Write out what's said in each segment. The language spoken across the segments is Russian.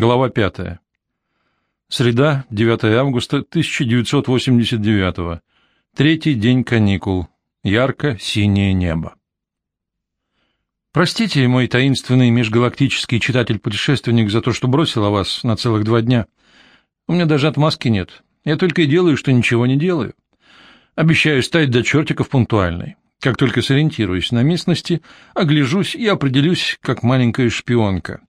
Глава 5. Среда, 9 августа 1989. Третий день каникул. Ярко-синее небо. Простите, мой таинственный межгалактический читатель-путешественник, за то, что бросил о вас на целых два дня. У меня даже отмазки нет. Я только и делаю, что ничего не делаю. Обещаю стать до чертиков пунктуальной. Как только сориентируюсь на местности, огляжусь и определюсь, как маленькая шпионка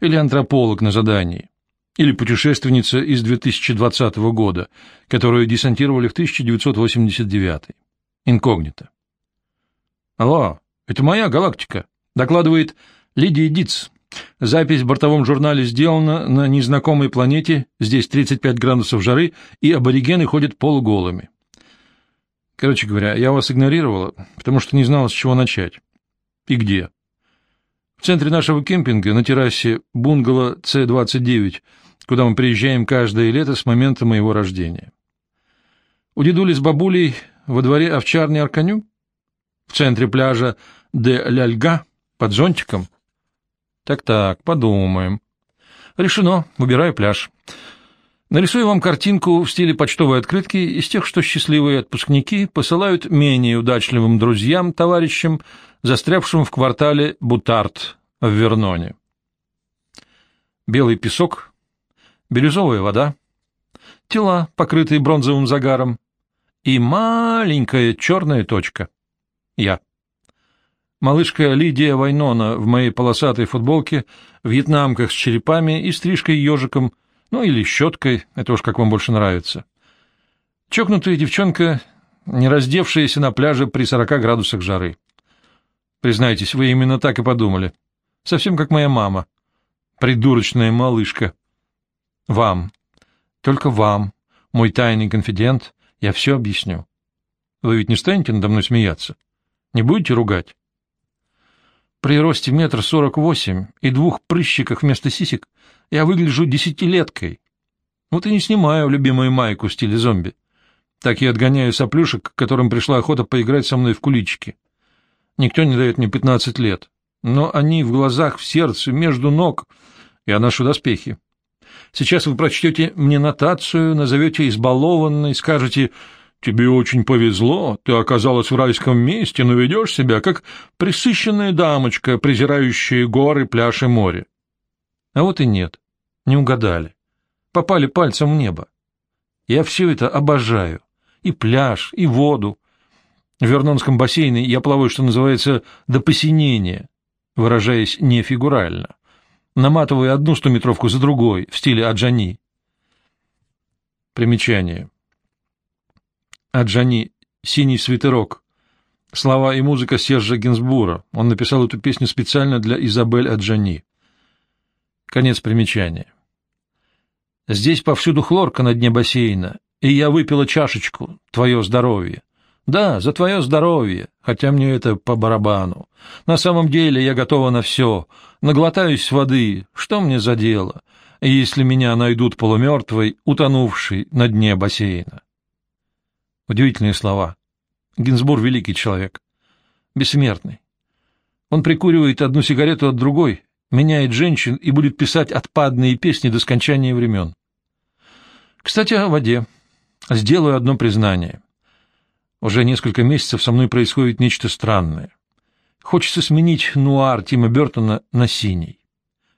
или антрополог на задании, или путешественница из 2020 года, которую десантировали в 1989. Инкогнито. Алло, это моя галактика, докладывает Лидия Диц. Запись в бортовом журнале сделана на незнакомой планете, здесь 35 градусов жары, и аборигены ходят полуголыми. Короче говоря, я вас игнорировала, потому что не знала, с чего начать. И где. В центре нашего кемпинга, на террасе бунгало С-29, куда мы приезжаем каждое лето с момента моего рождения. У дедули с бабулей во дворе овчарни Арканю? В центре пляжа де Ляльга, под зонтиком? Так-так, подумаем. Решено, выбираю пляж. Нарисую вам картинку в стиле почтовой открытки из тех, что счастливые отпускники посылают менее удачливым друзьям, товарищам, застрявшим в квартале Бутарт в Верноне. Белый песок, бирюзовая вода, тела, покрытые бронзовым загаром, и маленькая черная точка. Я. Малышка Лидия Вайнона в моей полосатой футболке, вьетнамках с черепами и стрижкой ежиком — ну, или щеткой, это уж как вам больше нравится. Чокнутая девчонка, не раздевшаяся на пляже при 40 градусах жары. Признайтесь, вы именно так и подумали. Совсем как моя мама. Придурочная малышка. Вам, только вам, мой тайный конфидент, я все объясню. Вы ведь не станете надо мной смеяться? Не будете ругать? При росте метр сорок восемь и двух прыщиках вместо сисек я выгляжу десятилеткой. Вот и не снимаю любимую майку в стиле зомби. Так я отгоняю соплюшек, которым пришла охота поиграть со мной в куличики. Никто не дает мне пятнадцать лет, но они в глазах, в сердце, между ног. Я ношу доспехи. Сейчас вы прочтете мне нотацию, назовете избалованной, скажете «Тебе очень повезло, ты оказалась в райском месте, но ведешь себя, как присыщенная дамочка, презирающая горы, пляж и море». А вот и нет. Не угадали. Попали пальцем в небо. Я все это обожаю. И пляж, и воду. В Вернонском бассейне я плаваю, что называется, до посинения, выражаясь не фигурально. Наматываю одну стометровку за другой, в стиле Аджани. Примечание. Аджани — «Синий свитерок». Слова и музыка Сержа Гинсбура. Он написал эту песню специально для Изабель Аджани. Конец примечания. Здесь повсюду хлорка на дне бассейна, и я выпила чашечку, твое здоровье. Да, за твое здоровье, хотя мне это по барабану. На самом деле я готова на все. Наглотаюсь воды, что мне за дело, если меня найдут полумертвой, утонувшей на дне бассейна? Удивительные слова. Гинзбур — великий человек. Бессмертный. Он прикуривает одну сигарету от другой, меняет женщин и будет писать отпадные песни до скончания времен. Кстати, о воде. Сделаю одно признание. Уже несколько месяцев со мной происходит нечто странное. Хочется сменить нуар Тима Бертона на синий.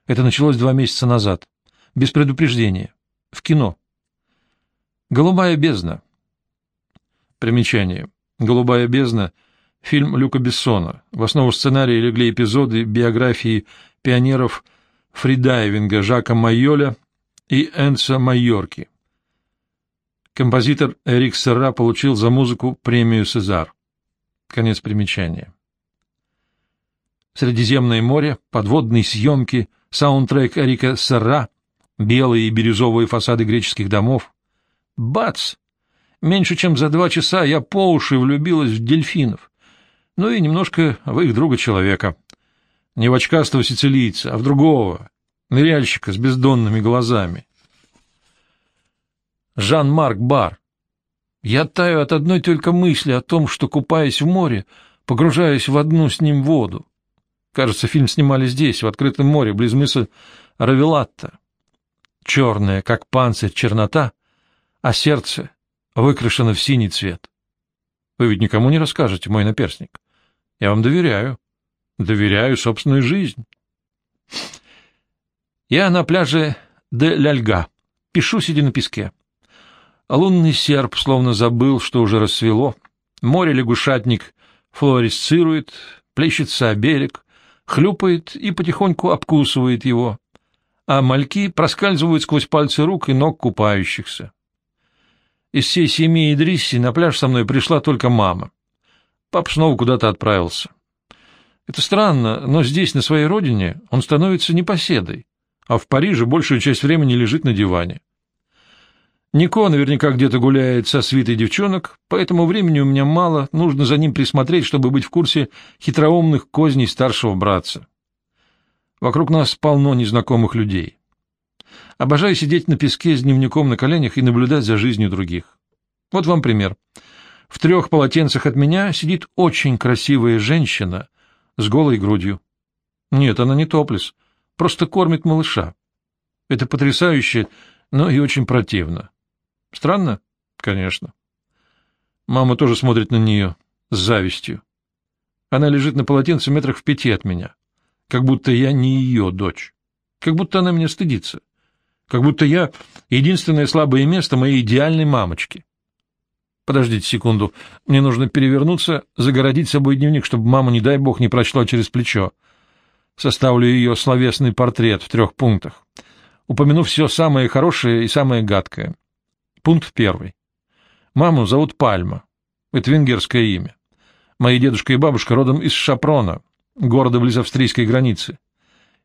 Это началось два месяца назад. Без предупреждения. В кино. «Голубая бездна». Примечание. «Голубая бездна» — фильм Люка Бессона. В основу сценария легли эпизоды биографии пионеров фридайвинга Жака Майоля и Энца Майорки. Композитор Эрик Серра получил за музыку премию «Сезар». Конец примечания. Средиземное море, подводные съемки, саундтрек Эрика Серра, белые и бирюзовые фасады греческих домов. Бац! Меньше чем за два часа я по уши влюбилась в дельфинов, ну и немножко в их друга-человека — не в очкастого сицилийца, а в другого, ныряльщика с бездонными глазами. Жан-Марк Бар. Я таю от одной только мысли о том, что, купаясь в море, погружаюсь в одну с ним воду. Кажется, фильм снимали здесь, в открытом море, близ мыса Равелатта. черная, как панцирь, чернота, а сердце выкрашено в синий цвет. Вы ведь никому не расскажете, мой наперсник. Я вам доверяю. Доверяю собственную жизнь. Я на пляже де Ляльга. Пишу, сидя на песке. Лунный серп словно забыл, что уже рассвело. Море-лягушатник флуоресцирует, плещется о берег, хлюпает и потихоньку обкусывает его, а мальки проскальзывают сквозь пальцы рук и ног купающихся. Из всей семьи Идрисси на пляж со мной пришла только мама. Пап снова куда-то отправился. Это странно, но здесь, на своей родине, он становится непоседой, а в Париже большую часть времени лежит на диване. Нико наверняка где-то гуляет со свитой девчонок, поэтому времени у меня мало, нужно за ним присмотреть, чтобы быть в курсе хитроумных козней старшего братца. Вокруг нас полно незнакомых людей. Обожаю сидеть на песке с дневником на коленях и наблюдать за жизнью других. Вот вам пример. В трех полотенцах от меня сидит очень красивая женщина с голой грудью. Нет, она не топлес, просто кормит малыша. Это потрясающе, но и очень противно. Странно? Конечно. Мама тоже смотрит на нее с завистью. Она лежит на полотенце метрах в пяти от меня, как будто я не ее дочь, как будто она меня стыдится, как будто я единственное слабое место моей идеальной мамочки. Подождите секунду, мне нужно перевернуться, загородить собой дневник, чтобы мама, не дай бог, не прочла через плечо. Составлю ее словесный портрет в трех пунктах. Упомяну все самое хорошее и самое гадкое. Пункт первый. Маму зовут Пальма. Это венгерское имя. Мои дедушка и бабушка родом из Шапрона, города близ австрийской границы.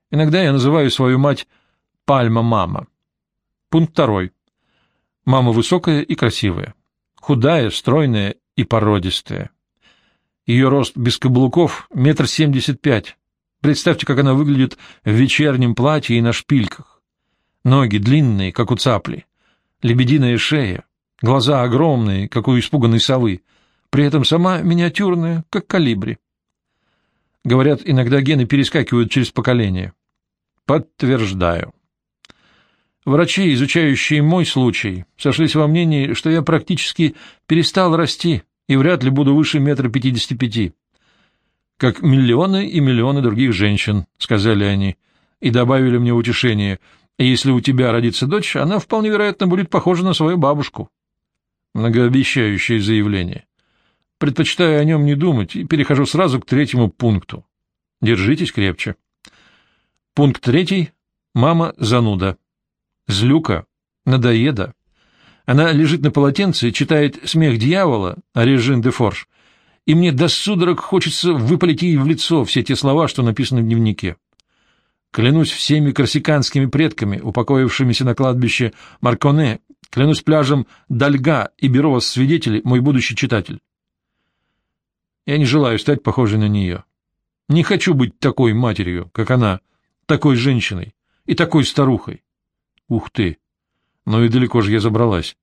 Иногда я называю свою мать Пальма-мама. Пункт второй. Мама высокая и красивая. Худая, стройная и породистая. Ее рост без каблуков — метр семьдесят пять. Представьте, как она выглядит в вечернем платье и на шпильках. Ноги длинные, как у цапли лебединая шея, глаза огромные, как у испуганной совы, при этом сама миниатюрная, как калибри. Говорят, иногда гены перескакивают через поколение. Подтверждаю. Врачи, изучающие мой случай, сошлись во мнении, что я практически перестал расти и вряд ли буду выше метра пятидесяти пяти. Как миллионы и миллионы других женщин, — сказали они, и добавили мне утешение — если у тебя родится дочь, она вполне вероятно будет похожа на свою бабушку. Многообещающее заявление. Предпочитаю о нем не думать и перехожу сразу к третьему пункту. Держитесь крепче. Пункт третий. Мама зануда. Злюка. Надоеда. Она лежит на полотенце, читает «Смех дьявола» Режин де Форш, и мне до судорог хочется выпалить ей в лицо все те слова, что написаны в дневнике. Клянусь всеми корсиканскими предками, упокоившимися на кладбище Марконе, клянусь пляжем Дальга и беру вас свидетели, мой будущий читатель. Я не желаю стать похожей на нее. Не хочу быть такой матерью, как она, такой женщиной и такой старухой. Ух ты! Ну и далеко же я забралась.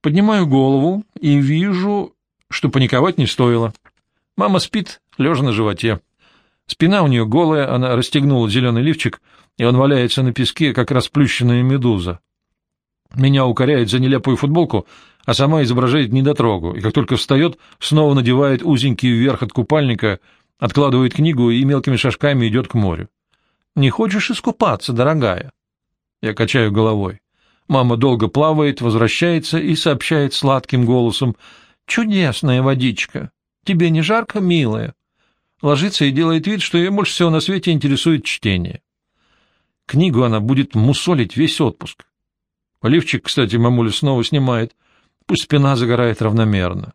Поднимаю голову и вижу, что паниковать не стоило. Мама спит, лежа на животе. Спина у нее голая, она расстегнула зеленый лифчик, и он валяется на песке, как расплющенная медуза. Меня укоряет за нелепую футболку, а сама изображает недотрогу, и как только встает, снова надевает узенький вверх от купальника, откладывает книгу и мелкими шажками идет к морю. «Не хочешь искупаться, дорогая?» Я качаю головой. Мама долго плавает, возвращается и сообщает сладким голосом. «Чудесная водичка! Тебе не жарко, милая?» ложится и делает вид, что ее больше всего на свете интересует чтение. Книгу она будет мусолить весь отпуск. Оливчик, кстати, мамуля снова снимает, пусть спина загорает равномерно.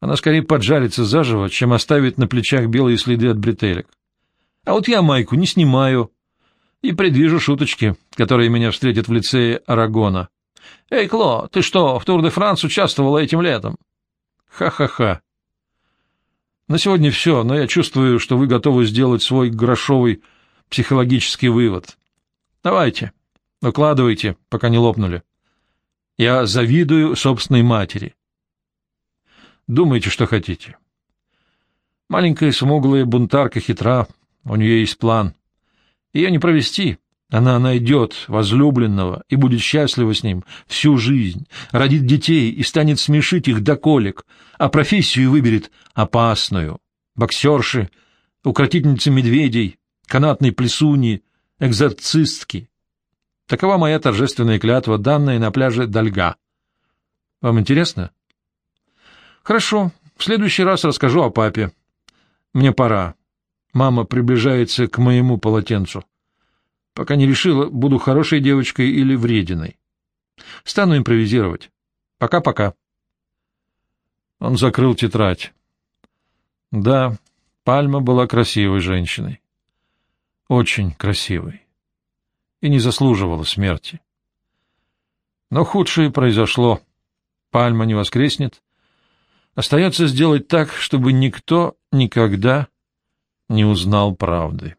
Она скорее поджарится заживо, чем оставит на плечах белые следы от бретелек. А вот я майку не снимаю и предвижу шуточки, которые меня встретят в лицее Арагона. «Эй, Кло, ты что, в Тур-де-Франс участвовала этим летом?» «Ха-ха-ха. На сегодня все, но я чувствую, что вы готовы сделать свой грошовый психологический вывод. Давайте, выкладывайте, пока не лопнули. Я завидую собственной матери. Думайте, что хотите. Маленькая смуглая бунтарка хитра, у нее есть план. Ее не провести, Она найдет возлюбленного и будет счастлива с ним всю жизнь, родит детей и станет смешить их до колик, а профессию выберет опасную. Боксерши, укротительницы медведей, канатной плесуни, экзорцистки. Такова моя торжественная клятва, данная на пляже Дальга. Вам интересно? Хорошо, в следующий раз расскажу о папе. Мне пора. Мама приближается к моему полотенцу пока не решила, буду хорошей девочкой или врединой. Стану импровизировать. Пока-пока. Он закрыл тетрадь. Да, Пальма была красивой женщиной. Очень красивой. И не заслуживала смерти. Но худшее произошло. Пальма не воскреснет. Остается сделать так, чтобы никто никогда не узнал правды.